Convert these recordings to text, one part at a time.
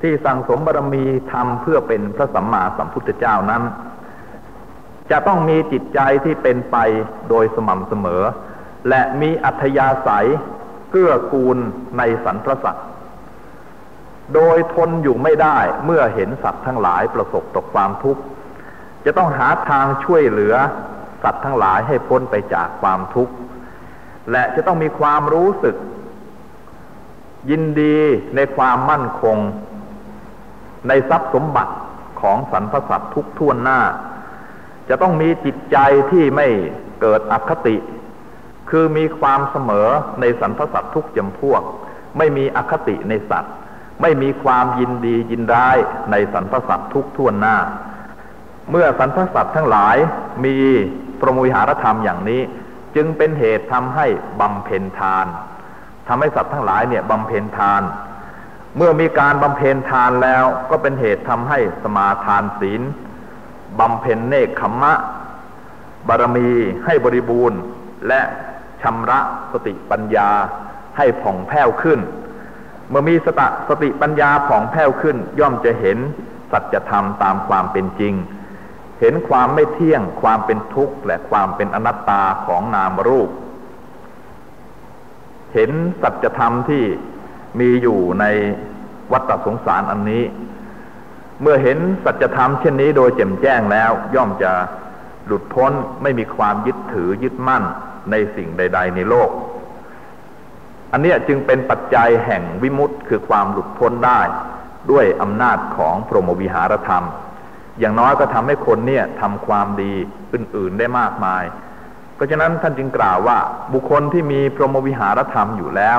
ที่สั่งสมบารมีทำเพื่อเป็นพระสัมมาสัมพุทธเจ้านั้น จะต้องมีจิตใจที่เป็นไปโดยสม่ำเสมอ และมีอัธยาศัยเกื้อกูลในสรรพสัตว์โดยทนอยู่ไม่ได้เมื่อเห็นสัตว์ทั้งหลายประสบตกความทุกข์ จะต้องหาทางช่วยเหลือสัตว์ทั้งหลายให้พ้นไปจากความทุกข์ และจะต้องมีความรู้สึก ยินดีในความมั่นคง ในทรัพย์สมบัติของสรรพสัตว์ทุกท่วนหน้า จะต้องมีจิตใจที่ไม่เกิดอคติ คือมีความเสมอในสรรพสัตว์ทุกจำพวก ไม่มีอคติในสัตว์ ไม่มีความยินดียินร้ายในสรรพสัตว์ทุกท่วนหน้า เมื่อสรรพสัตว์ทั้งหลายมีปรมวิหารธรรมอย่างนี้ จึงเป็นเหตุทำให้บำเพ็ญทานทำให้สัตว์ทั้งหลายเนี่ยบำเพ็ญทาน เมื่อมีการบำเพ็ญทานแล้วก็เป็นเหตุทำให้สมาทานศีลบำเพ็ญเนคขมะ บารมีให้บริบูรณ์ และชำระสติปัญญาให้ผ่องแผ้วขึ้น เมื่อมีสตสติปัญญาผ่องแผ้วขึ้น ย่อมจะเห็นสัจธรรมตามความเป็นจริง เห็นความไม่เที่ยงความเป็นทุกข์ และความเป็นอนัตตาของนามรูป เห็นสัจธรรมที่ มีอยู่ในวัฏสงสารอันนี้ เมื่อเห็นสัจธรรมเช่นนี้โดยแจ่มแจ้งแล้ว ย่อมจะหลุดพ้นไม่มีความยึดถือยึดมั่นในสิ่งใด ๆ ในโลก อันนี้จึงเป็นปัจจัยแห่งวิมุตต์คือความหลุดพ้นได้ด้วยอำนาจของพรหมวิหารธรรม อย่างน้อยก็ทำให้คนเนี่ยทำความดีอื่นๆได้มากมาย เพราะฉะนั้นท่านจึงกล่าวว่าบุคคลที่มีพรหมวิหารธรรมอยู่แล้ว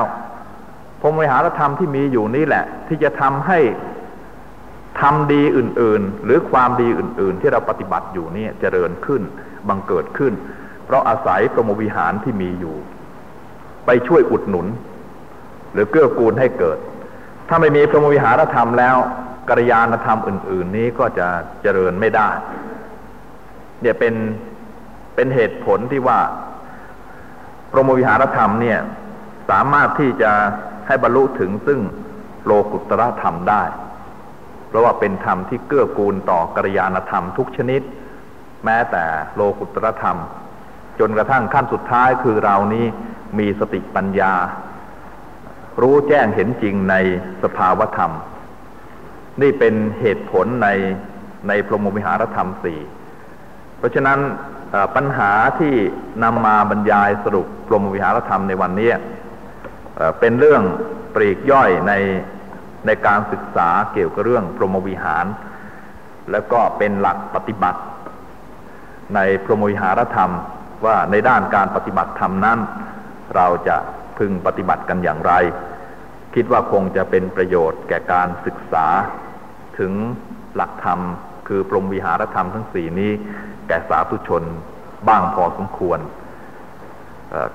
พรมวิหารธรรมที่มีอยู่นี่แหละ ที่จะทำให้ทำดีอื่น ๆ หรือความดีอื่น ๆ ที่เราปฏิบัติอยู่นี่เจริญขึ้นบังเกิดขึ้น เพราะอาศัยพรหมวิหารที่มีอยู่ ไปช่วยอุดหนุน หรือเกื้อกูลให้เกิด ถ้าไม่มีพรหมวิหารธรรมแล้วกัลยาณธรรมอื่น ๆ นี้ก็จะเจริญไม่ได้เนี่ยเป็นเป็นเหตุผลที่ว่าพรหมวิหารธรรมเนี่ยสามารถที่จะ ให้บรรลุถึงซึ่งโลกุตรธรรมได้ เพราะว่าเป็นธรรมที่เกื้อกูลต่อกัลยาณธรรมทุกชนิด แม้แต่โลกุตรธรรม จนกระทั่งขั้นสุดท้ายคือเรานี้มีสติปัญญา รู้แจ้งเห็นจริงในสภาวธรรม นี่เป็นเหตุผลในในพรหมวิหารธรรมสี่เพราะฉะนั้นปัญหาที่นำมาบรรยายสรุปพรหมวิหารธรรมในวันนี้ เป็นเรื่องปรีกย่อยในในการศึกษาเกี่ยวกับเรื่องพรหมวิหาร แล้วก็เป็นหลักปฏิบัติ ในพรหมวิหารธรรม ว่าในด้านการปฏิบัติธรรมนั้น เราจะพึงปฏิบัติกันอย่างไร คิดว่าคงจะเป็นประโยชน์แก่การศึกษา ถึงหลักธรรม คือปรมวิหารธรรมทั้งสี่นี้ แก่สาธุชนบ้างพอสมควร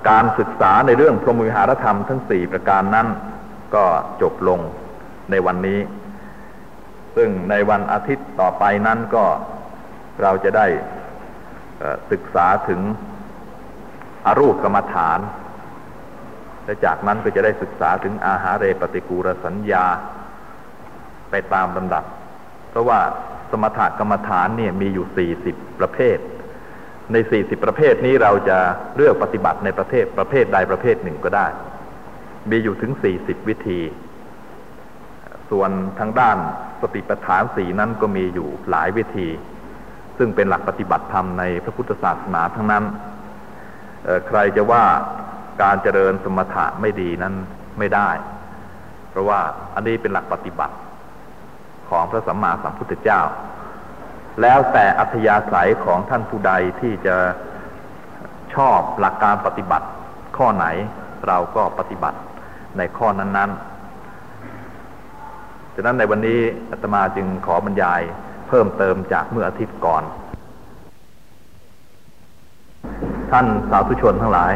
การศึกษาในเรื่องพรหมวิหารธรรมทั้งสี่ประการนั้น ก็จบลงในวันนี้ ซึ่งในวันอาทิตย์ต่อไปนั้นก็เราจะได้ศึกษาถึงอรูปกรรมฐาน และจากนั้นก็จะได้ศึกษาถึงอาหารเรปฏิกูลสัญญา ไปตามลำดับ เพราะว่าสมถกรรมฐานเนี่ยมีอยู่สี่สิบประเภท ในสี่สิบประเภทนี้เราจะเลือกปฏิบัติในประเทศประเภทใดประเภทหนึ่งก็ได้ มีอยู่ถึงสี่สิบวิธี ส่วนทางด้านสติปัฏฐานสี่นั้นก็มีอยู่หลายวิธี ซึ่งเป็นหลักปฏิบัติธรรมในพระพุทธศาสนาทั้งนั้น ใครจะว่าการเจริญสมถะไม่ดีนั้นไม่ได้ เพราะว่าอันนี้เป็นหลักปฏิบัติของพระสัมมาสัมพุทธเจ้า แล้วแต่อัธยาศัยของท่านผู้ใดที่จะชอบหลักการปฏิบัติ ข้อไหนเราก็ปฏิบัติในข้อนั้นๆฉะนั้นในวันนี้อาตมาจึงขอบรรยายเพิ่มเติมจากเมื่ออาทิตย์ก่อน ท่านสาธุชนทั้งหลาย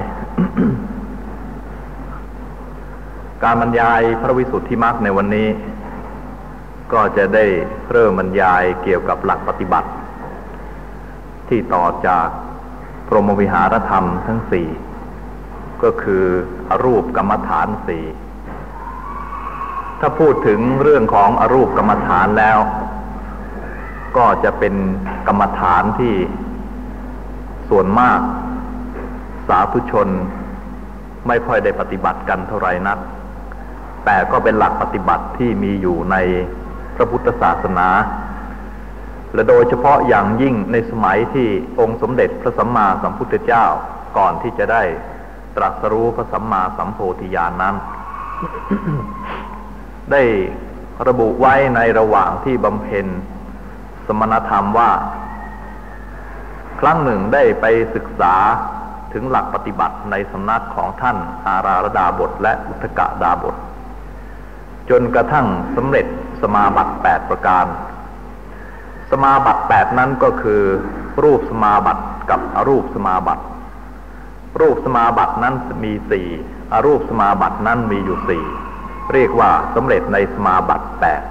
การบรรยายพระวิสุทธิมรรคในวันนี้ ก็จะได้เริ่มบรรยายเกี่ยวกับหลักปฏิบัติ ที่ต่อจากพรหมวิหารธรรมทั้งสี่ก็คืออรูปกรรมฐานสี่ถ้าพูดถึงเรื่องของอรูปกรรมฐานแล้ว ก็จะเป็นกรรมฐานที่ส่วนมาก สาธุชนไม่ค่อยได้ปฏิบัติกันเท่าไรนัก แต่ก็เป็นหลักปฏิบัติที่มีอยู่ใน พระพุทธศาสนา และโดยเฉพาะอย่างยิ่งในสมัยที่องค์สมเด็จพระสัมมาสัมพุทธเจ้าก่อนที่จะได้ตรัสรู้พระสัมมาสัมโพธิญาณนนั้น ได้ระบุไว้ในระหว่างที่บำเพ็ญสมณธรรมว่า ครั้งหนึ่งได้ไปศึกษาถึงหลักปฏิบัติในสำนักของท่านอาราระดาบทและอุทกะดาบท จนกระทั่งสำเร็จ สมาบัติแปดประการ สมาบัติแปดนั้นก็คือ รูปสมาบัติกับอรูปสมาบัติ รูปสมาบัตินั้นมีสี่อรูปสมาบัตินั้นมีอยู่สี่เรียกว่าสำเร็จในสมาบัติแปด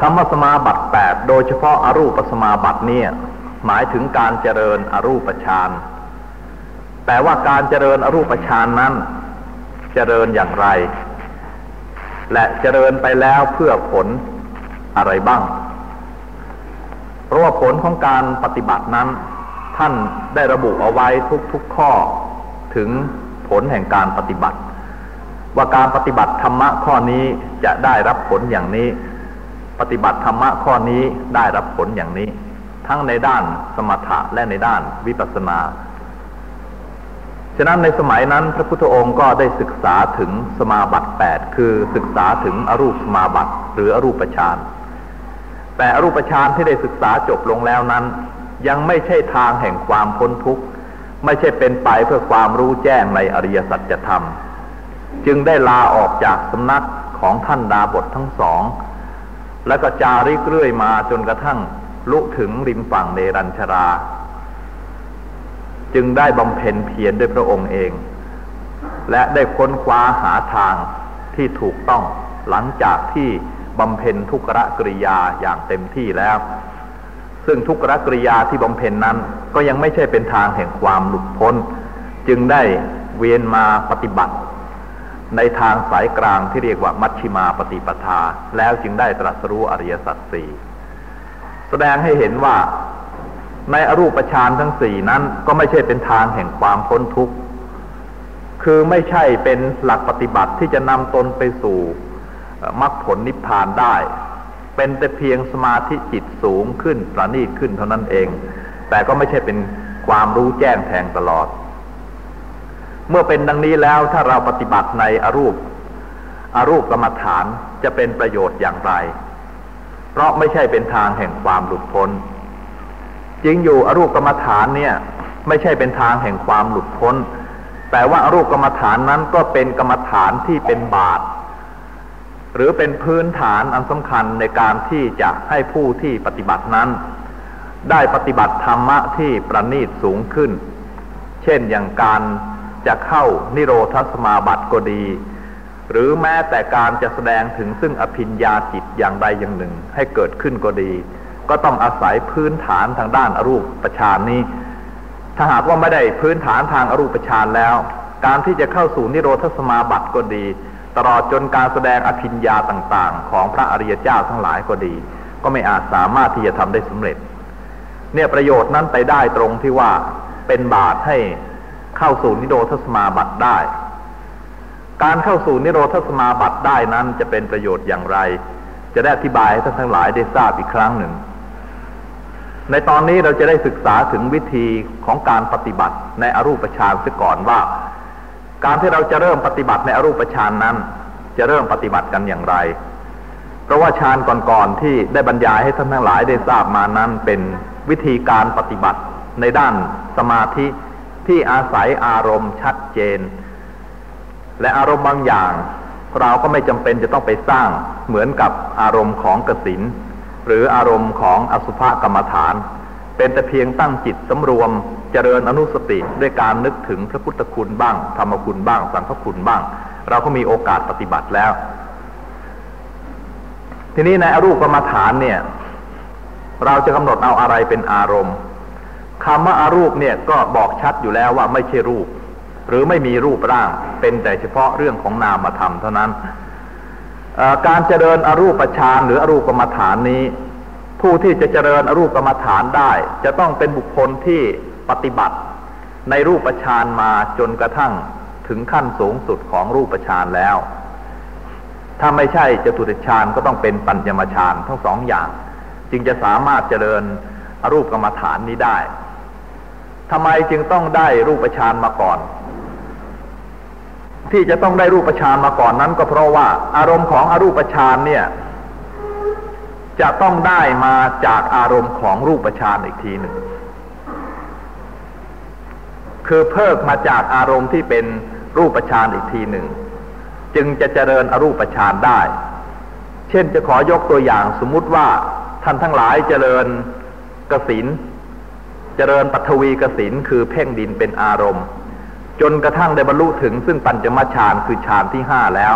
คำว่าสมาบัติแปดโดยเฉพาะอารูปสมาบัติเนี่ยหมายถึงการเจริญอรูปฌานแต่ว่าการเจริญอรูปฌานนั้น เจริญอย่างไร และเจริญไปแล้วเพื่อผลอะไรบ้าง เพราะว่าผลของการปฏิบัตินั้น ท่านได้ระบุเอาไว้ทุกๆข้อถึงผลแห่งการปฏิบัติ ว่าการปฏิบัติธรรมะข้อนี้จะได้รับผลอย่างนี้ ปฏิบัติธรรมะข้อนี้ได้รับผลอย่างนี้ ทั้งในด้านสมถะและในด้านวิปัสสนา ฉะนั้นในสมัยนั้นพระพุทธองค์ก็ได้ศึกษาถึงสมาบัติแปดคือศึกษาถึงอรูปสมาบัติหรืออรูปฌานแต่อรูปฌานที่ได้ศึกษาจบลงแล้วนั้น ยังไม่ใช่ทางแห่งความพ้นทุกข์ไม่ใช่เป็นไปเพื่อความรู้แจ้งในอริยสัจธรรม จึงได้ลาออกจากสำนักของท่านดาบททั้งสอง แล้วก็จาริกเรื่อยมาจนกระทั่งลุถึงริมฝั่งเนรัญชรา จึงได้บำเพ็ญเพียรด้วยพระองค์เอง และได้ค้นคว้าหาทางที่ถูกต้องหลังจากที่บำเพ็ญทุกรกริยาอย่างเต็มที่แล้ว ซึ่งทุกรกริยาที่บำเพ็ญนั้นก็ยังไม่ใช่เป็นทางแห่งความหลุดพ้น จึงได้เวียนมาปฏิบัติ ในทางสายกลางที่เรียกว่ามัชชิมาปฏิปทา แล้วจึงได้ตรัสรู้อริยสัจสี่แสดงให้เห็นว่า ในอรูปฌานทั้งสี่นั้นก็ไม่ใช่เป็นทางแห่งความพ้นทุกข์ คือไม่ใช่เป็นหลักปฏิบัติที่จะนำตนไปสู่มรรคผลนิพพานได้ เป็นแต่เพียงสมาธิจิตสูงขึ้นประณีตขึ้นเท่านั้นเอง แต่ก็ไม่ใช่เป็นความรู้แจ้งแทงตลอด เมื่อเป็นดังนี้แล้วถ้าเราปฏิบัติในอรูปอรูปกรรมฐานจะเป็นประโยชน์อย่างไร เพราะไม่ใช่เป็นทางแห่งความหลุดพ้น จริงอยู่อรูปกรรมฐานเนี่ย ไม่ใช่เป็นทางแห่งความหลุดพ้น แต่ว่าอรูปกรรมฐานนั้นก็เป็นกรรมฐานที่เป็นบาตรหรือเป็นพื้นฐานอันสำคัญในการที่จะให้ผู้ที่ปฏิบัตินั้น ได้ปฏิบัติธรรมะที่ประณีตสูงขึ้น เช่นอย่างการจะเข้านิโรธสมาบัติก็ดี หรือแม้แต่การจะแสดงถึงซึ่งอภิญญาจิตอย่างใดอย่างหนึ่งให้เกิดขึ้นก็ดี ก็ต้องอาศัยพื้นฐานทางด้านอรูปประชานนี้ ถ้าหากว่าไม่ได้พื้นฐานทางอรูปประชานแล้ว การที่จะเข้าสู่นิโรธสมาบัติก็ดี ตลอดจนการแสดงอภิญญาต่างๆ ของพระอริยเจ้าทั้งหลายก็ดี ก็ไม่อาจสามารถที่จะทำได้สำเร็จ เนี่ยประโยชน์นั้นไปได้ตรงที่ว่าเป็นบาตให้เข้าสู่นิโรธสมาบัติได้ การเข้าสู่นิโรธสมาบัติได้นั้นจะเป็นประโยชน์อย่างไร จะได้อธิบายให้ท่านทั้งหลายได้ทราบอีกครั้งหนึ่ง ในตอนนี้เราจะได้ศึกษาถึงวิธีของการปฏิบัติในอรูปฌานเสียก่อนว่า การที่เราจะเริ่มปฏิบัติในอรูปฌานนั้น จะเริ่มปฏิบัติกันอย่างไร เพราะว่าฌานก่อนๆที่ได้บรรยายให้ท่านทั้งหลายได้ทราบมานั้นเป็นวิธีการปฏิบัติในด้านสมาธิที่อาศัยอารมณ์ชัดเจน และอารมณ์บางอย่าง เราก็ไม่จำเป็นจะต้องไปสร้างเหมือนกับอารมณ์ของกสิน หรืออารมณ์ของอสุภกรรมฐาน เป็นแต่เพียงตั้งจิตสำรวมเจริญอนุสติด้วยการนึกถึงพระพุทธคุณบ้าง ธรรมคุณบ้าง สังฆคุณบ้าง เราก็มีโอกาสปฏิบัติแล้ว ทีนี้ในอรูปกรรมฐานเนี่ย เราจะกำหนดเอาอะไรเป็นอารมณ์คำว่าอารูปเนี่ยก็บอกชัดอยู่แล้วว่าไม่ใช่รูป หรือไม่มีรูปร่างเป็นแต่เฉพาะเรื่องของนามธรรมเท่านั้น การเจริญอรูปฌานหรืออรูปกรรมฐานนี้ ผู้ที่จะเจริญอรูปกรรมฐานได้ จะต้องเป็นบุคคลที่ปฏิบัติ ในรูปฌานมาจนกระทั่งถึงขั้นสูงสุดของรูปฌานแล้ว ถ้าไม่ใช่จตุติฌานก็ต้องเป็นปัญญมฌานทั้งสองอย่าง จึงจะสามารถเจริญอรูปกรรมฐานนี้ได้ทำไมจึงต้องได้รูปฌานมาก่อน ที่จะต้องได้รูปฌานมาก่อนนั้น ก็เพราะว่าอารมณ์ของอรูปฌานเนี่ย จะต้องได้มาจากอารมณ์ของรูปฌานอีกทีหนึ่งคือเพิกมาจากอารมณ์ที่เป็นรูปฌานอีกทีหนึ่ง จึงจะเจริญอรูปฌานได้ เช่นจะขอยกตัวอย่างสมมุติว่าท่านทั้งหลายเจริญกสินเจริญปัทวีกสินคือเพ่งดินเป็นอารมณ์ จนกระทั่งได้บรรลุถึงซึ่งปัญจมฌานคือฌานที่ห้าแล้ว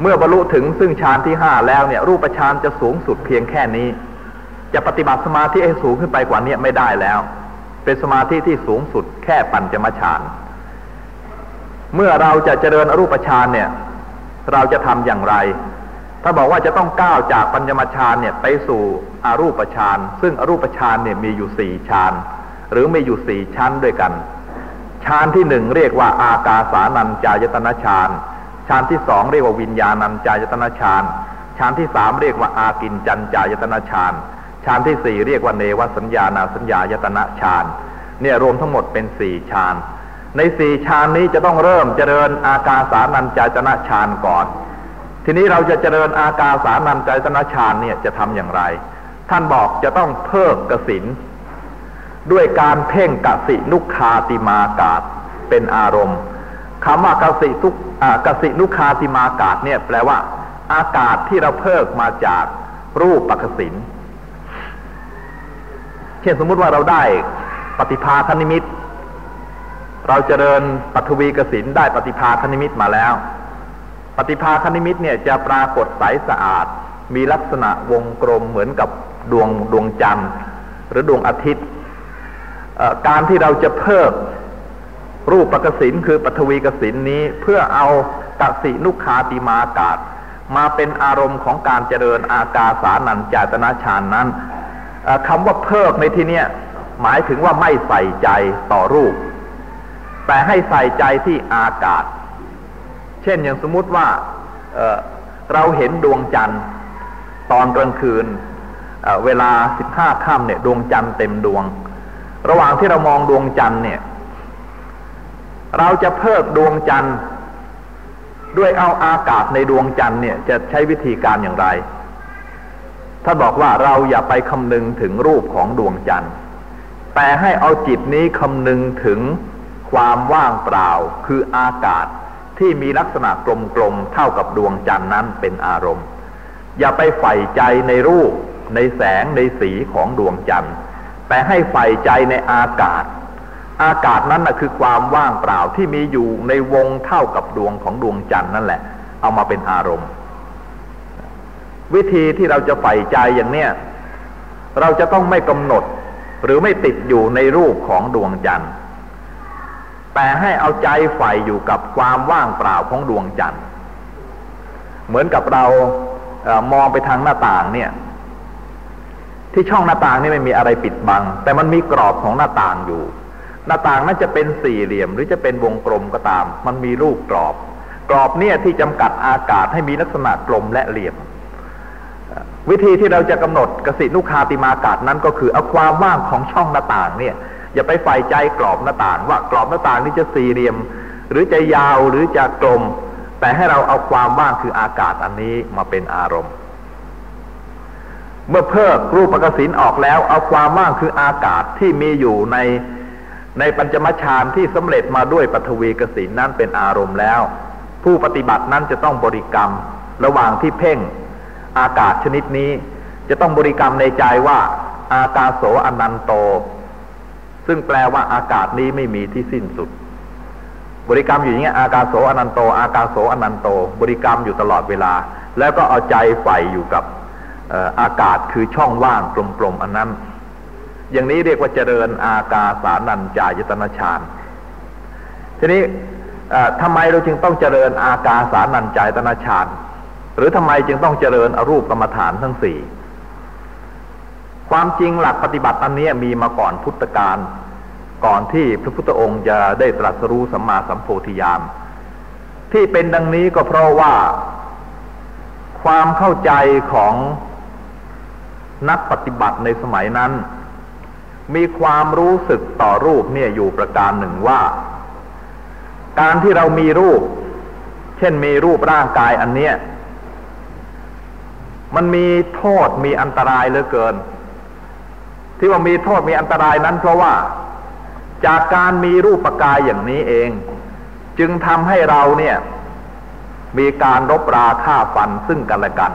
เมื่อบรรลุถึงซึ่งฌานที่ห้าแล้วเนี่ย รูปฌานจะสูงสุดเพียงแค่นี้ จะปฏิบัติสมาธิให้สูงขึ้นไปกว่านี้ไม่ได้แล้ว เป็นสมาธิที่สูงสุดแค่ปัญจมฌานเมื่อเราจะเจริญอรูปฌานเนี่ย เราจะทำอย่างไร ถ้าบอกว่าจะต้องก้าวจากปัญจมฌานเนี่ยไปสู่อรูปฌานซึ่งอรูปฌานเนี่ยมีอยู่สี่ฌานหรือมีอยู่สี่ชั้นด้วยกัน ฌานที่หนึ่งเรียกว่าอากาสานัญจายตนะฌานฌานที่สองเรียกว่าวิญญาณัญจายตนะฌานฌานที่สามเรียกว่าอากินจัญจายตนะฌานฌานที่สี่เรียกว่าเนวสัญญานาสัญญายตนะฌานเนี่ยรวมทั้งหมดเป็นสี่ฌานในสี่ฌานนี้จะต้องเริ่มเจริญอากาสานัญจายตนะฌานก่อน ทีนี้เราจะเจริญอากาสานัญจายตนะฌานเนี่ยจะทำอย่างไร ท่านบอกจะต้องเพิ่มกสิน ด้วยการเพ่งกสินุคาติมากาศเป็นอารมณ์คำว่ากสิทุกกสินุคาติมากาศเนี่ยแปลว่า อากาศที่เราเพิกมาจากรูปปักสินเช่นสมมุติว่าเราได้ปฏิภาคณิมิต เราเจริญปัทวีกสินได้ปฏิภาคณิมิตมาแล้ว ปฏิภาคณิมิตเนี่ยจะปรากฏใสสะอาด มีลักษณะวงกลมเหมือนกับดวงดวงจันทร์หรือดวงอาทิตย์ การที่เราจะเพิ่มรูปปกสินคือปัทวีกสินนี้เพื่อเอากสินุคาติมากาศ มาเป็นอารมณ์ของการเจริญอากาสานัญจาตนาฌานนั้นคำว่าเพิกในที่นี้หมายถึงว่าไม่ใส่ใจต่อรูป แต่ให้ใส่ใจที่อากาศ เช่นอย่างสมมติว่าเเราเห็นดวงจันทร์ตอนกลางคืนเเวลาสิบห้าค่ำเนี่ยดวงจันทร์เต็มดวง ระหว่างที่เรามองดวงจันทร์เนี่ย เราจะเพิกดวงจันทร์ ด้วยเอาอากาศในดวงจันทร์เนี่ยจะใช้วิธีการอย่างไรท่านบอกว่าเราอย่าไปคำนึงถึงรูปของดวงจันทร์ แต่ให้เอาจิตนี้คำนึงถึงความว่างเปล่า คืออากาศที่มีลักษณะกลมๆเท่ากับดวงจันทร์นั้นเป็นอารมณ์ อย่าไปใฝ่ใจในรูปในแสงในสีของดวงจันทร์ แต่ให้ใฝ่ใจในอากาศ อากาศนั้นนะคือความว่างเปล่าที่มีอยู่ในวงเท่ากับดวงของดวงจันทร์นั่นแหละ เอามาเป็นอารมณ์ วิธีที่เราจะใฝ่ใจอย่างเนี้ยเราจะต้องไม่กำหนดหรือไม่ติดอยู่ในรูปของดวงจันทร์แต่ให้เอาใจใฝ่อยู่กับความว่างเปล่าของดวงจันทร์เหมือนกับเราเอมองไปทางหน้าต่างเนี่ย ที่ช่องหน้าต่างนี่ไม่มีอะไรปิดบัง แต่มันมีกรอบของหน้าต่างอยู่ หน้าต่างนั้นจะเป็นสี่เหลี่ยมหรือจะเป็นวงกลมก็ตาม มันมีรูปกรอบ กรอบเนี่ยที่จำกัดอากาศให้มีลักษณะกลมและเหลี่ยม วิธีที่เราจะกำหนดกสินุคาติมากาศนั้นก็คือเอาความว่างของช่องหน้าต่างเนี่ย อย่าไปใฝ่ใจกรอบหน้าต่าง ว่ากรอบหน้าต่างนี้จะสี่เหลี่ยม หรือจะยาวหรือจะกลม แต่ให้เราเอาความว่างคืออากาศอันนี้มาเป็นอารมณ์ เมื่อเพิกรูปกสินออกแล้ว เอาความว่างคืออากาศที่มีอยู่ในในปัญจมฌานที่สำเร็จมาด้วยปฐวีกสินนั้นเป็นอารมณ์แล้ว ผู้ปฏิบัตินั้นจะต้องบริกรรม ระหว่างที่เพ่งอากาศชนิดนี้ จะต้องบริกรรมในใจว่า อากาโสอนันโต ซึ่งแปลว่าอากาศนี้ไม่มีที่สิ้นสุด บริกรรมอยู่อย่างนี้อากาโสอนันโต อากาโสอนันโต บริกรรมอยู่ตลอดเวลา แล้วก็เอาใจใฝ่อยู่กับ อากาศคือช่องว่างกลมๆอันนั้น อย่างนี้เรียกว่าเจริญอากาสานัญจายตนะฌานทีนี้ทำไมเราจึงต้องเจริญอากาสานัญจายตนาฌานหรือทำไมจึงต้องเจริญอรูปกรรมฐานทั้งสี่ความจริงหลักปฏิบัติอันนี้มีมาก่อนพุทธกาลก่อนที่พระพุทธองค์จะได้ตรัสรู้สัมมาสัมโพธิญาณที่เป็นดังนี้ก็เพราะว่า ความเข้าใจของ นักปฏิบัติในสมัยนั้น มีความรู้สึกต่อรูปเนี่ยอยู่ประการหนึ่งว่า การที่เรามีรูป เช่นมีรูปร่างกายอันเนี้ยมันมีโทษมีอันตรายเหลือเกิน ที่ว่ามีโทษมีอันตรายนั้น เพราะว่าจากการมีรูปกายอย่างนี้เอง จึงทำให้เราเนี่ย มีการรบราฆ่าฟันซึ่งกันและกัน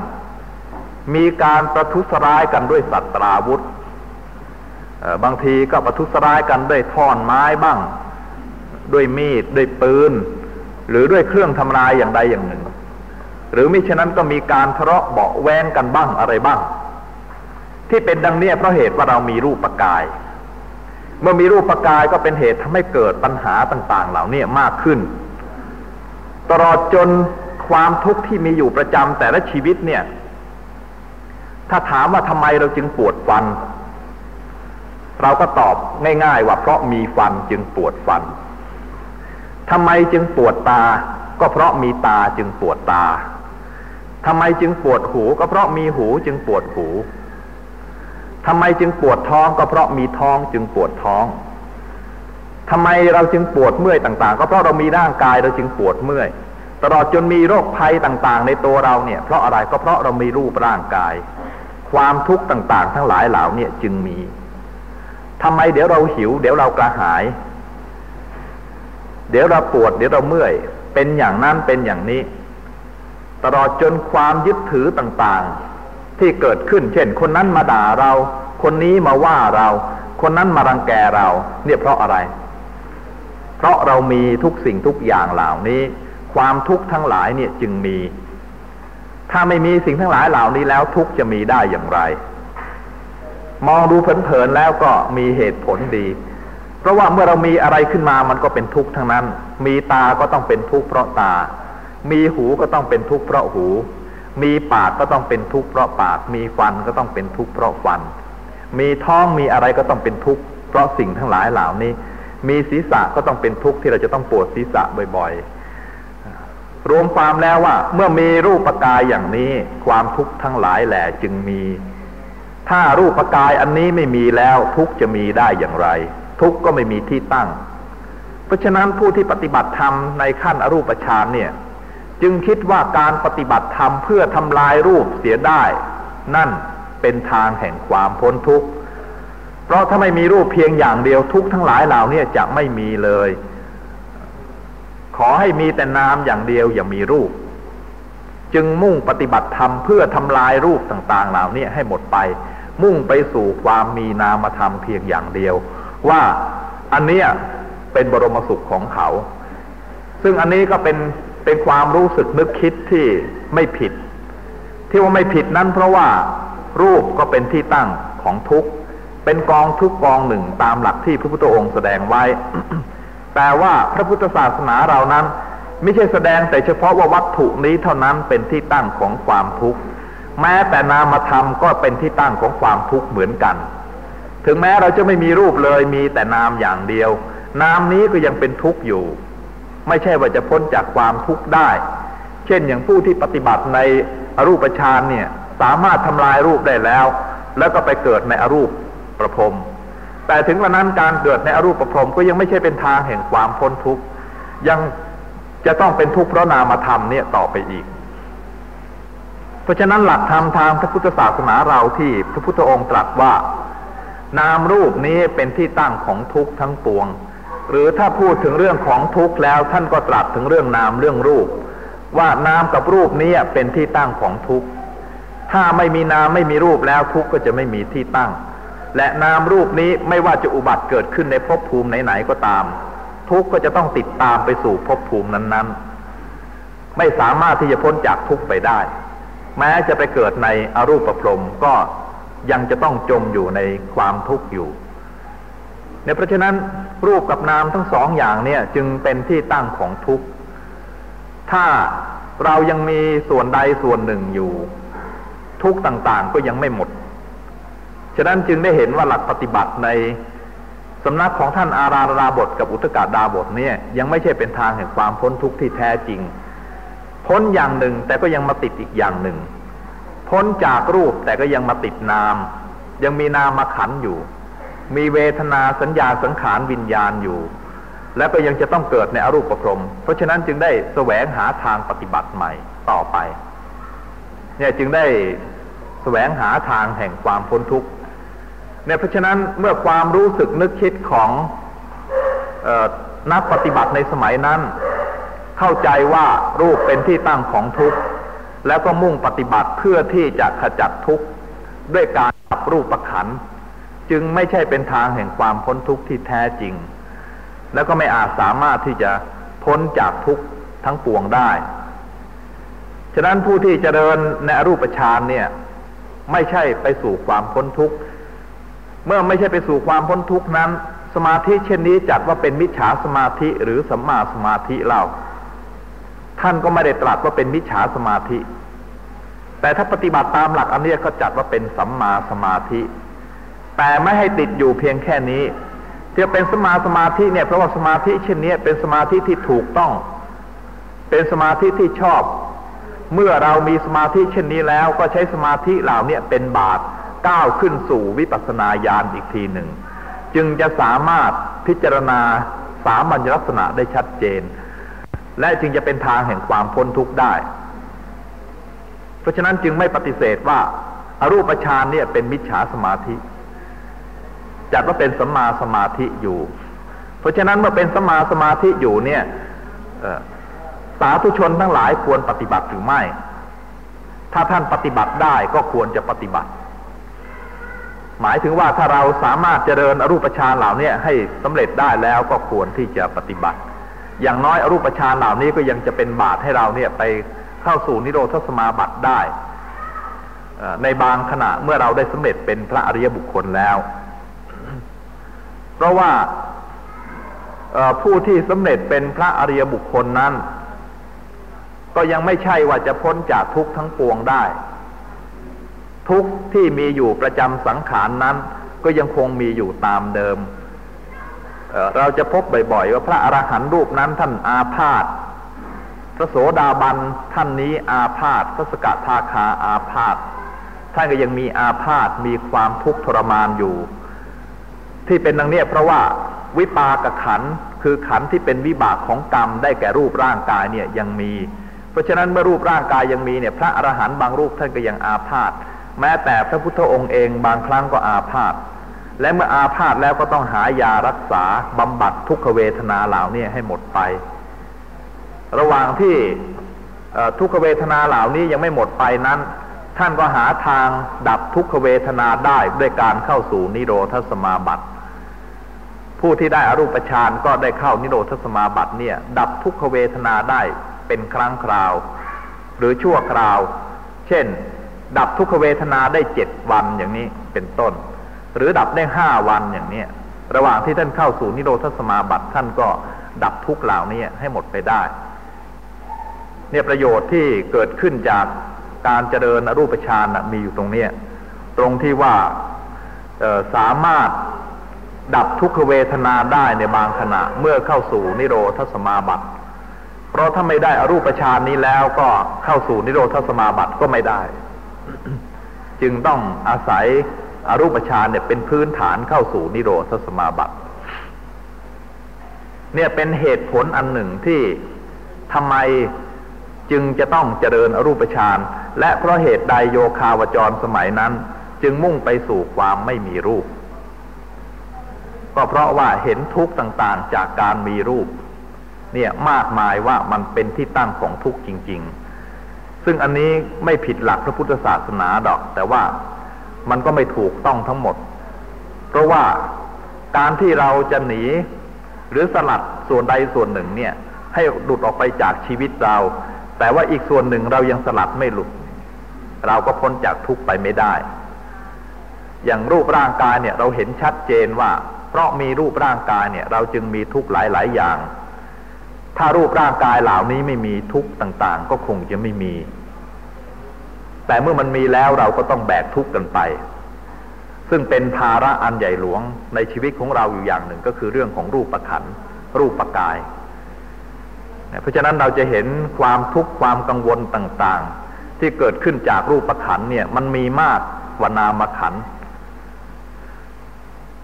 มีการประทุษร้ายกันด้วยสัตราวุธ บางทีก็ประทุษร้ายกันด้วยท่อนไม้บ้าง ด้วยมีด ด้วยปืน หรือด้วยเครื่องทำลายอย่างใดอย่างหนึ่ง หรือมิฉะนั้นก็มีการทะเลาะเบาแวงกันบ้างอะไรบ้าง ที่เป็นดังนี้เพราะเหตุว่าเรามีรูปปกาย เมื่อมีรูปปกายก็เป็นเหตุทำให้เกิดปัญหาต่าง ๆ เหล่านี้มากขึ้น ตลอดจนความทุกข์ที่มีอยู่ประจำแต่ละชีวิตเนี่ย ถ้าถามว่าทำไมเราจึงปวดฟัน เราก็ตอบง่ายๆว่าเพราะมีฟันจึงปวดฟันทำไมจึงปวดตา ก็เพราะมีตาจึงปวดตาทำไมจึงปวดหู ก็เพราะมีหูจึงปวดหูทำไมจึงปวดท้องก็เพราะมีท้องจึงปวดท้องทำไมเราจึงปวดเมื่อยต่างๆ ก็เพราะเรามีร่างกายเราจึงปวดเมื่อย ตลอดจนมีโรคภัยต่างๆ ในตัวเราเนี่ย เพราะอะไรก็เพราะเรามีรูปร่างกาย ความทุกข์ต่าง ๆ ทั้งหลายเหล่านี้จึงมีทำไมเดี๋ยวเราหิว เดี๋ยวเรากระหาย เดี๋ยวเราปวด เดี๋ยวเราเมื่อย เป็นอย่างนั้นเป็นอย่างนี้ ตลอดจนความยึดถือต่างๆ ที่เกิดขึ้น เช่น คนนั้นมาด่าเรา คนนี้มาว่าเรา คนนั้นมารังแกเรา เนี่ยเพราะอะไร เพราะเรามีทุกสิ่งทุกอย่างเหล่านี้ ความทุกข์ทั้งหลายเนี่ยจึงมี ถ้าไม่มีสิ่งทั้งหลายเหล่านี้แล้วทุกข์จะมีได้อย่างไร มองดูเผินๆแล้วก็มีเหตุผลดี เพราะว่าเมื่อเรามีอะไรขึ้นมามันก็เป็นทุกข์ทั้งนั้น มีตาก็ต้องเป็นทุกข์เพราะตา มีหูก็ต้องเป็นทุกข์เพราะหู มีปากก็ต้องเป็นทุกข์เพราะปาก มีฟันก็ต้องเป็นทุกข์เพราะฟัน มีท้องมีอะไรก็ต้องเป็นทุกข์เพราะสิ่งทั้งหลายเหล่านี้ มีศีรษะก็ต้องเป็นทุกข์ที่เราจะต้องปวดศีรษะบ่อยๆ รวมความแล้วว่า เมื่อมีรูปกายอย่างนี้ ความทุกข์ทั้งหลายแหละจึงมี ถ้ารูปกายอันนี้ไม่มีแล้วทุกข์จะมีได้อย่างไร ทุกข์ก็ไม่มีที่ตั้ง เพราะฉะนั้นผู้ที่ปฏิบัติธรรมในขั้นอรูปฌานเนี่ย จึงคิดว่าการปฏิบัติธรรมเพื่อทำลายรูปเสียได้ นั่นเป็นทางแห่งความพ้นทุกข์เพราะถ้าไม่มีรูปเพียงอย่างเดียวทุกทั้งหลายเหล่านี้จะไม่มีเลย ขอให้มีแต่นามอย่างเดียวอย่ามีรูป จึงมุ่งปฏิบัติธรรมเพื่อทำลายรูปต่างๆ เหล่านี้ให้หมดไป มุ่งไปสู่ความมีนามธรรมเพียงอย่างเดียว ว่าอันนี้เป็นบรมสุขของเขา ซึ่งอันนี้ก็เป็นเป็นความรู้สึกนึกคิดที่ไม่ผิด ที่ว่าไม่ผิดนั้นเพราะว่ารูปก็เป็นที่ตั้งของทุกข์เป็นกองทุกกองหนึ่งตามหลักที่พระพุทธองค์แสดงไว้ แต่ว่าพระพุทธศาสนาเรานั้น ไม่ใช่แสดงแต่เฉพาะว่าวัตถุนี้เท่านั้นเป็นที่ตั้งของความทุกข์แม้แต่นามธรรมก็เป็นที่ตั้งของความทุกข์เหมือนกัน ถึงแม้เราจะไม่มีรูปเลยมีแต่นามอย่างเดียว นามนี้ก็ยังเป็นทุกข์อยู่ ไม่ใช่ว่าจะพ้นจากความทุกข์ได้ เช่นอย่างผู้ที่ปฏิบัติในอรูปฌานเนี่ยสามารถทำลายรูปได้แล้ว แล้วก็ไปเกิดในอรูปประพรม แต่ถึงวันนั้นการเกิดในอรูปประพรมก็ยังไม่ใช่เป็นทางแห่งความพ้นทุกข์ยังจะต้องเป็นทุกข์เพราะนามธรรมเนี่ยต่อไปอีก เพราะฉะนั้นหลักธรรมทางพระพุทธศาสนาเราที่พระพุทธองค์ตรัสว่า นามรูปนี้เป็นที่ตั้งของทุกข์ทั้งปวง หรือถ้าพูดถึงเรื่องของทุกข์แล้วท่านก็ตรัสถึงเรื่องนามเรื่องรูป ว่านามกับรูปนี้เป็นที่ตั้งของทุกข์ถ้าไม่มีนามไม่มีรูปแล้วทุกข์ก็จะไม่มีที่ตั้ง และนามรูปนี้ไม่ว่าจะอุบัติเกิดขึ้นในภพภูมิไหนๆก็ตาม ทุกก็จะต้องติดตามไปสู่ภพภูมินั้นๆ ไม่สามารถที่จะพ้นจากทุกไปได้ แม้จะไปเกิดในอรูปภพก็ยังจะต้องจมอยู่ในความทุกข์อยู่เนี่ยเพราะฉะนั้นรูปกับนามทั้งสองอย่างเนี่ยจึงเป็นที่ตั้งของทุกข์ ถ้าเรายังมีส่วนใดส่วนหนึ่งอยู่ ทุกต่างๆก็ยังไม่หมด ฉะนั้นจึงได้เห็นว่าหลักปฏิบัติในสำนักของท่านอาราราบทกับอุตกาดาบทเนี่ยยังไม่ใช่เป็นทางแห่งความพ้นทุกข์ที่แท้จริง พ้นอย่างหนึ่งแต่ก็ยังมาติดอีกอย่างหนึ่ง พ้นจากรูปแต่ก็ยังมาติดนาม ยังมีนามมาขันอยู่ มีเวทนาสัญญาสังขารวิญญาณอยู่ แล้วก็ยังจะต้องเกิดในอรูปประพรม เพราะฉะนั้นจึงได้แสวงหาทางปฏิบัติใหม่ต่อไป เนี่ยจึงได้แสวงหาทางแห่งความพ้นทุกข์ เนี่ยเพราะฉะนั้นเมื่อความรู้สึกนึกคิดของออนักปฏิบัติในสมัยนั้น เข้าใจว่ารูปเป็นที่ตั้งของทุกข์ แล้วก็มุ่งปฏิบัติเพื่อที่จะขจัดทุกข์ ด้วยการดับรูปประขัน จึงไม่ใช่เป็นทางแห่งความพ้นทุกข์ที่แท้จริง แล้วก็ไม่อาจสามารถที่จะพ้นจากทุกข์ทั้งปวงได้ ฉะนั้นผู้ที่จเจริญในรูปฌานเนี่ย ไม่ใช่ไปสู่ความพ้นทุกข์ เมื่อไม่ใช่ไปสู่ความพ้นทุกข์นั้น สมาธิเช่นนี้จัดว่าเป็นมิจฉาสมาธิหรือสัมมาสมาธิเล่าท่านก็ไม่ได้ตรัสว่าเป็นมิจฉาสมาธิ แต่ถ้าปฏิบัติตามหลักอันนี้ก็จัดว่าเป็นสัมมาสมาธิ แต่ไม่ให้ติดอยู่เพียงแค่นี้ที่เป็นสมาสมาธิเนี่ยเพราะว่าสมาธิเช่นนี้เป็นสมาธิที่ถูกต้อง เป็นสมาธิที่ชอบ เมื่อเรามีสมาธิเช่นนี้แล้วก็ใช้สมาธิเหล่านี้เป็นบาตร ก้าวขึ้นสู่วิปัสสนาญาณอีกทีหนึ่ง จึงจะสามารถพิจารณาสามัญลักษณะได้ชัดเจน และจึงจะเป็นทางแห่งความพ้นทุกข์ได้ เพราะฉะนั้นจึงไม่ปฏิเสธว่าอารูปฌานเนี่ยเป็นมิจฉาสมาธิ จัดว่าเป็นสัมมาสมาธิอยู่ เพราะฉะนั้นเมื่อเป็นสัมมาสมาธิอยู่เนี่ยสาธุชนทั้งหลายควรปฏิบัติหรือไม่ ถ้าท่านปฏิบัติได้ก็ควรจะปฏิบัติ หมายถึงว่าถ้าเราสามารถเจริญอรูปฌานเหล่านี้ให้สำเร็จได้แล้วก็ควรที่จะปฏิบัติ อย่างน้อยอรูปฌานเหล่านี้ก็ยังจะเป็นบาตให้เราเนี่ยไปเข้าสู่นิโรธสมาบัติได้ในบางขณะเมื่อเราได้สำเร็จเป็นพระอริยบุคคลแล้ว เพราะว่าผู้ที่สำเร็จเป็นพระอริยบุคคลนั้น ก็ยังไม่ใช่ว่าจะพ้นจากทุกข์ทั้งปวงได้ ทุกที่มีอยู่ประจำสังขารนนั้น ก็ยังคงมีอยู่ตามเดิมเเราจะพบบ่อยๆ ว่าพระอรหันต์รูปนั้นท่านอาพาธพระโสดาบันท่านนี้อาพาธพระสกทาคาอาพาธท่านก็ยังมีอาพาธมีความทุกข์ทรมานอยู่ ที่เป็นดังนี้เพราะว่าวิปากขันคือขันที่เป็นวิบากของกรรมได้แก่รูปร่างกายเนี่ยยังมี เพราะฉะนั้นเมื่อรูปร่างกายยังมีเนี่ยพระอรหันต์บางรูปท่านก็ยังอาพาธ แม้แต่พระพุทธองค์เองบางครั้งก็อาพาธและเมื่ออาพาธแล้วก็ต้องหายารักษาบำบัดทุกขเวทนาเหล่านี้ให้หมดไป ระหว่างที่ทุกขเวทนาเหล่านี้ยังไม่หมดไปนั้น ท่านก็หาทางดับทุกขเวทนาได้ด้วยการเข้าสู่นิโรธสมาบัติผู้ที่ได้อรูปฌานก็ได้เข้านิโรธสมาบัติเนี่ย ดับทุกขเวทนาได้เป็นครั้งคราว หรือชั่วคราว เช่น ดับทุกขเวทนาได้เจ็ดวันอย่างนี้เป็นต้น หรือดับได้ห้าวันอย่างนี้ระหว่างที่ท่านเข้าสู่นิโรธสมาบัติท่านก็ดับทุกเหล่านี้ให้หมดไปได้ เนี่ยประโยชน์ที่เกิดขึ้นจากการเจริญอรูปฌานมีอยู่ตรงนี้ตรงที่ว่าสามารถดับทุกขเวทนาได้ในบางขณะเมื่อเข้าสู่นิโรธสมาบัติ เพราะถ้าไม่ได้อรูปฌานนี้แล้วก็เข้าสู่นิโรธสมาบัติก็ไม่ได้ จึงต้องอาศัยอรูปฌานเนี่ยเป็นพื้นฐานเข้าสู่นิโรธสมาบัติเนี่ยเป็นเหตุผลอันหนึ่งที่ทำไมจึงจะต้องเจริญอรูปฌานและเพราะเหตุใดโยคาวจรสมัยนั้น จึงมุ่งไปสู่ความไม่มีรูป ก็เพราะว่าเห็นทุกข์ต่างๆจากการมีรูป เนี่ยมากมายว่ามันเป็นที่ตั้งของทุกข์จริง ๆ ซึ่งอันนี้ไม่ผิดหลักพระพุทธศาสนาดอก แต่ว่ามันก็ไม่ถูกต้องทั้งหมด เพราะว่าการที่เราจะหนี หรือสลัดส่วนใดส่วนหนึ่งเนี่ย ให้หลุดออกไปจากชีวิตเรา แต่ว่าอีกส่วนหนึ่งเรายังสลัดไม่หลุด เราก็พ้นจากทุกข์ไปไม่ได้ อย่างรูปร่างกายเนี่ยเราเห็นชัดเจนว่า เพราะมีรูปร่างกายเนี่ย เราจึงมีทุกข์หลายๆอย่าง ถ้ารูปร่างกายเหล่านี้ไม่มีทุกข์ต่าง ๆ ก็คงจะไม่มี แต่เมื่อมันมีแล้วเราก็ต้องแบกทุกข์กันไป ซึ่งเป็นภาระอันใหญ่หลวงในชีวิตของเราอยู่อย่างหนึ่งก็คือเรื่องของรูปประขัน รูปประกาย เพราะฉะนั้นเราจะเห็นความทุกข์ความกังวลต่างๆ ที่เกิดขึ้นจากรูปประขันเนี่ยมันมีมากกว่านามขัน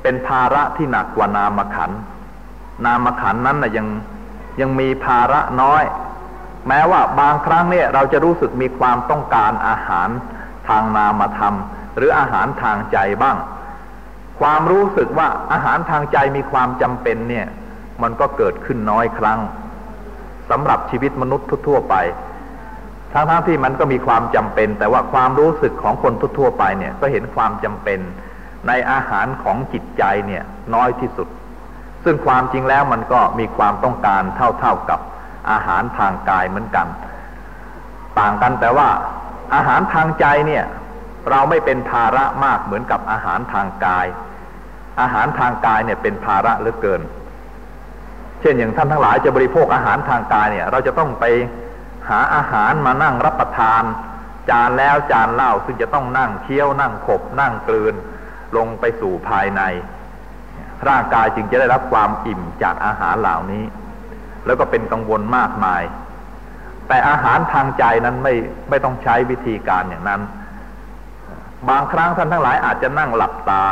เป็นภาระที่หนักกว่านามขัน นามขันนั้นนะยัง ยังมีภาระน้อย แม้ว่าบางครั้งเนี่ยเราจะรู้สึกมีความต้องการอาหารทางนามธรรม หรืออาหารทางใจบ้าง ความรู้สึกว่าอาหารทางใจมีความจำเป็นเนี่ย มันก็เกิดขึ้นน้อยครั้งสำหรับชีวิตมนุษย์ทั่วไปทั้งๆทที่มันก็มีความจำเป็น แต่ว่าความรู้สึกของคนทั่วไปเนี่ย ก็เห็นความจำเป็น ในอาหารของจิตใจเนี่ย น้อยที่สุด ซึ่งความจริงแล้วมันก็มีความต้องการเท่าๆกับอาหารทางกายเหมือนกัน ต่างกันแต่ว่าอาหารทางใจเนี่ย เราไม่เป็นภาระมากเหมือนกับอาหารทางกาย อาหารทางกายเนี่ยเป็นภาระเหลือเกิน เช่นอย่างท่านทั้งหลายจะบริโภคอาหารทางกายเนี่ย เราจะต้องไปหาอาหารมานั่งรับประทาน จานแล้วจานเล่าซึ่งจะต้องนั่งเคี้ยวนั่งขบนั่งกลืน ลงไปสู่ภายใน ร่างกายจึงจะได้รับความอิ่มจากอาหารเหล่านี้ แล้วก็เป็นกังวลมากมาย แต่อาหารทางใจนั้นไม่ไม่ต้องใช้วิธีการอย่างนั้น บางครั้งท่านทั้งหลายอาจจะนั่งหลับตา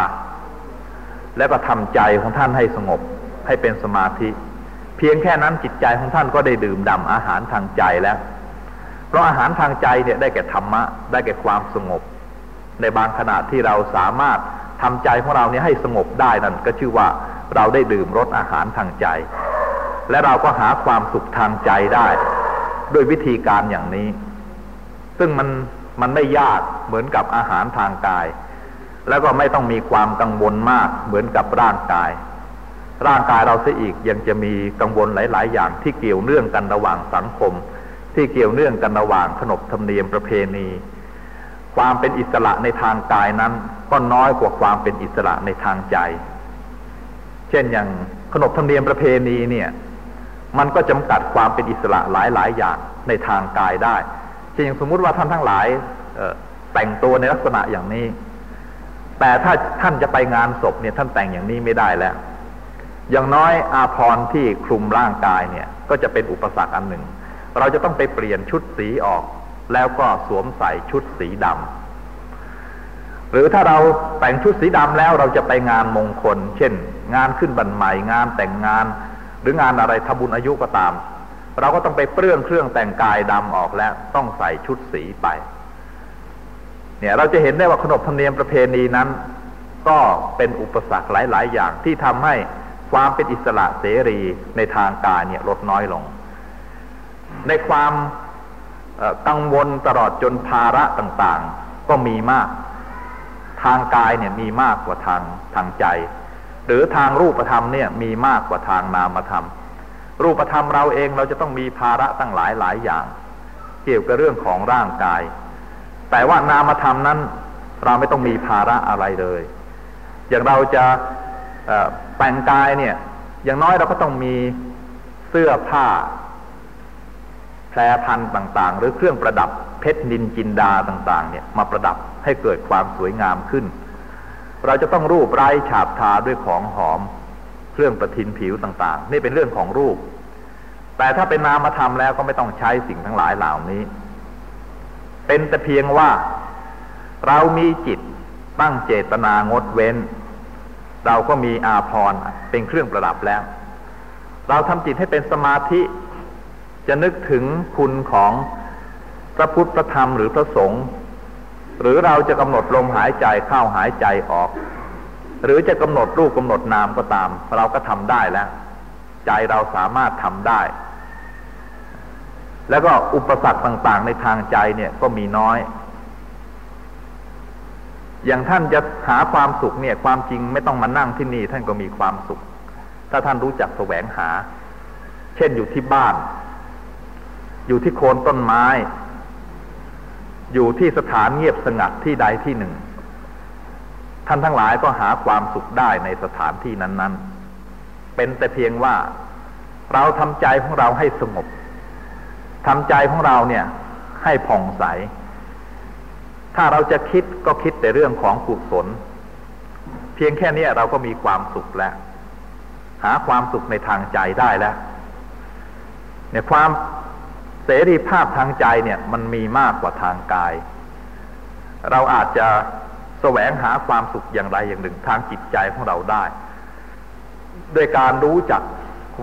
แล้วก็ทำใจของท่านให้สงบให้เป็นสมาธิ เพียงแค่นั้นจิตใจของท่านก็ได้ดื่มด่าอาหารทางใจแล้ว เพราะอาหารทางใจเนี่ยได้แก่ธรรมะ ได้แก่ความสงบ ในบางขณะที่เราสามารถ ทำใจของเราเนี่ยให้สงบได้นั่นก็ชื่อว่าเราได้ดื่มรสอาหารทางใจ และเราก็หาความสุขทางใจได้ด้วยวิธีการอย่างนี้ ซึ่งมันมันไม่ยากเหมือนกับอาหารทางกาย แล้วก็ไม่ต้องมีความกังวลมากเหมือนกับร่างกาย ร่างกายเราเสียอีกยังจะมีกังวลหลาย ๆ อย่างที่เกี่ยวเนื่องกันระหว่างสังคม ที่เกี่ยวเนื่องกันระหว่างขนบธรรมเนียมประเพณี ความเป็นอิสระในทางกายนั้น ก็น้อยกว่าความเป็นอิสระในทางใจ เช่นอย่างขนบธรรมเนียมประเพณีเนี่ย มันก็จำกัดความเป็นอิสระหลายหลายอย่างในทางกายได้ เช่นอย่างสมมุติว่าท่านทั้งหลายแต่งตัวในลักษณะอย่างนี้ แต่ถ้าท่านจะไปงานศพเนี่ยท่านแต่งอย่างนี้ไม่ได้แล้ว อย่างน้อยอาภรณ์ที่คลุมร่างกายเนี่ย ก็จะเป็นอุปสรรคอันหนึ่ง เราจะต้องไปเปลี่ยนชุดสีออก แล้วก็สวมใส่ชุดสีดำ หรือถ้าเราแต่งชุดสีดำแล้วเราจะไปงานมงคล เช่น งานขึ้นบรรใหม่ งานแต่งงาน หรืองานอะไรทบุญอายุก็ตาม เราก็ต้องไปเปลื้องเครื่องแต่งกายดำออกแล้วต้องใส่ชุดสีไป เนี่ยเราจะเห็นได้ว่าขนบธรรมเนียมประเพณีนั้น ก็เป็นอุปสรรคหลาย ๆ อย่างที่ทำให้ความเป็นอิสระเสรีในทางกายเนี่ยลดน้อยลง ในความกังวลตลอดจนภาระต่าง ๆ ก็มีมาก ทางกายเนี่ยมีมากกว่าทางทางใจ หรือทางรูปธรรมเนี่ยมีมากกว่าทางนามธรรม รูปธรรมเราเองเราจะต้องมีภาระตั้งหลายหลายอย่าง เกี่ยวกับเรื่องของร่างกาย แต่ว่านามธรรมนั้นเราไม่ต้องมีภาระอะไรเลย อย่างเราจะแต่งกายเนี่ย อย่างน้อยเราก็ต้องมีเสื้อผ้า แพรพันธ์ต่าง ๆ หรือเครื่องประดับเพชรนินจินดาต่าง ๆ เนี่ยมาประดับ ให้เกิดความสวยงามขึ้น เราจะต้องรูปไร้ฉาบทาด้วยของหอม เครื่องประทินผิวต่างๆ นี่เป็นเรื่องของรูป แต่ถ้าเป็นนามธรรมแล้วก็ไม่ต้องใช้สิ่งทั้งหลายเหล่านี้ เป็นแต่เพียงว่าเรามีจิตตั้งเจตนางดเว้น เราก็มีอาภรณ์เป็นเครื่องประดับแล้ว เราทำจิตให้เป็นสมาธิจะนึกถึงคุณของพระพุทธพระธรรมหรือพระสงฆ์ หรือเราจะกำหนดลมหายใจเข้าหายใจออก หรือจะกำหนดรูปกำหนดนามก็ตาม เราก็ทำได้แล้ว ใจเราสามารถทำได้ แล้วก็อุปสรรคต่างๆ ในทางใจเนี่ยก็มีน้อย อย่างท่านจะหาความสุขเนี่ย ความจริงไม่ต้องมานั่งที่นี่ท่านก็มีความสุข ถ้าท่านรู้จักแสวงหา เช่นอยู่ที่บ้าน อยู่ที่โคนต้นไม้ อยู่ที่สถานเงียบสงัดที่ใดที่หนึ่ง ท่านทั้งหลายก็หาความสุขได้ในสถานที่นั้น ๆ เป็นแต่เพียงว่าเราทำใจของเราให้สงบทำใจของเราเนี่ย ให้ผ่องใส ถ้าเราจะคิดก็คิดแต่เรื่องของกุศล เพียงแค่นี้เราก็มีความสุขแล้ว หาความสุขในทางใจได้แล้วเนี่ยความ เสรีภาพทางใจเนี่ยมันมีมากกว่าทางกาย เราอาจจะแสวงหาความสุขอย่างไรอย่างหนึ่งทางจิตใจของเราได้ ด้วยการรู้จัก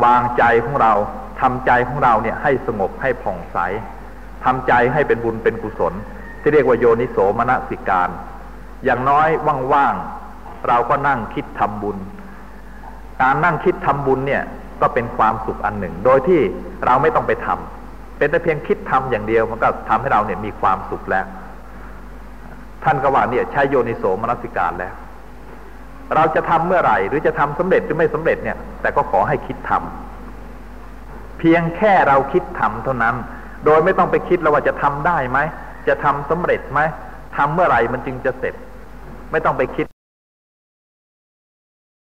วางใจของเราทำใจของเราเนี่ยให้สงบให้ผ่องใสทำใจให้เป็นบุญเป็นกุศล ที่เรียกว่าโยนิโสมนสิการ อย่างน้อยว่างๆเราก็นั่งคิดทำบุญ การนั่งคิดทำบุญเนี่ยก็เป็นความสุขอันหนึ่ง โดยที่เราไม่ต้องไปทำ เป็นแต่เพียงคิดทำอย่างเดียว มันก็ทำให้เราเนี่ยมีความสุขแล้ว ท่านก็ว่าเนี่ยใช้โยนิโสมนสิการแล้ว เราจะทำเมื่อไหร่หรือจะทำสำเร็จหรือไม่สำเร็จเนี่ย แต่ก็ขอให้คิดทำเพียงแค่เราคิดทำเท่านั้น โดยไม่ต้องไปคิดแล้วว่าจะทำได้ไหมจะทำสำเร็จไหมทำเมื่อไหร่มันจึงจะเสร็จ ไม่ต้องไปคิด